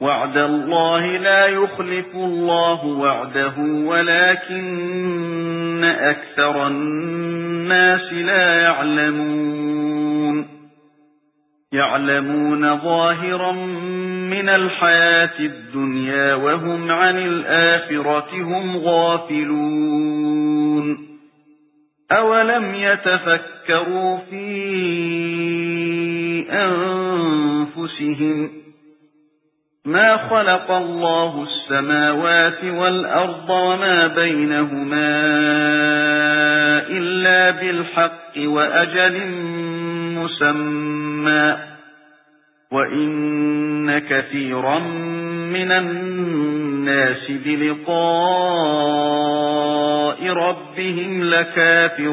وَعْدَ اللَّهِ لَا يُخْلِفُ اللَّهُ وَعْدَهُ وَلَكِنَّ أَكْثَرَ النَّاسِ لَا يَعْلَمُونَ. يَعْلَمُونَ ظَاهِرًا مِنَ الْحَيَاةِ الدُّنْيَا وَهُمْ عَنِ الْآخِرَةِ هُمْ غَافِلُونَ. أَوَلَمْ يَتَفَكَّرُوا فِي أَنفُسِهِمْ مَا خَلَقَ اللَّهُ السَّمَاوَاتِ وَالْأَرْضَ وَمَا بَيْنَهُمَا إِلَّا بِالْحَقِّ وَأَجَلٍ مُّسَمًّى. وَإِنَّ كَثِيرًا مِنَ النَّاسِ بِلِقَاءِ رَبِّهِمْ لَكَافِرُونَ.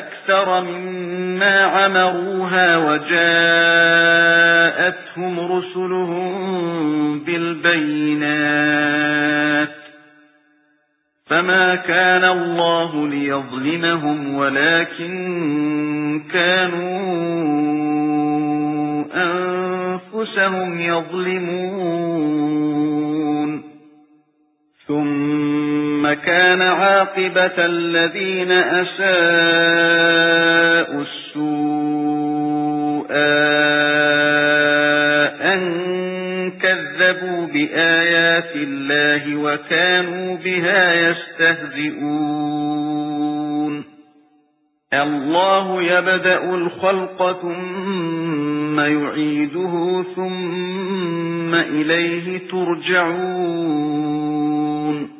أَكْثَرَ مِمَّا عَمَرُوهَا وَجَاءَتْهُمْ رُسُلُهُم بِالْبَيِّنَاتِ فَمَا كَانَ اللَّهُ لِيَظْلِمَهُمْ وَلَكِن كَانُوا أَنفُسَهُمْ يَظْلِمُونَ. ثُمَّ كَانَ عَاقِبَةَ الَّذِينَ أَسَاءُوا السُّوءَ أَن كَذَّبُوا بِآيَاتِ اللَّهِ وَكَانُوا بِهَا يَسْتَهْزِئُونَ. اللَّهُ يَبْدَأُ الْخَلْقَ ثُمَّ يُعِيدُهُ ثُمَّ إِلَيْهِ تُرْجَعُونَ.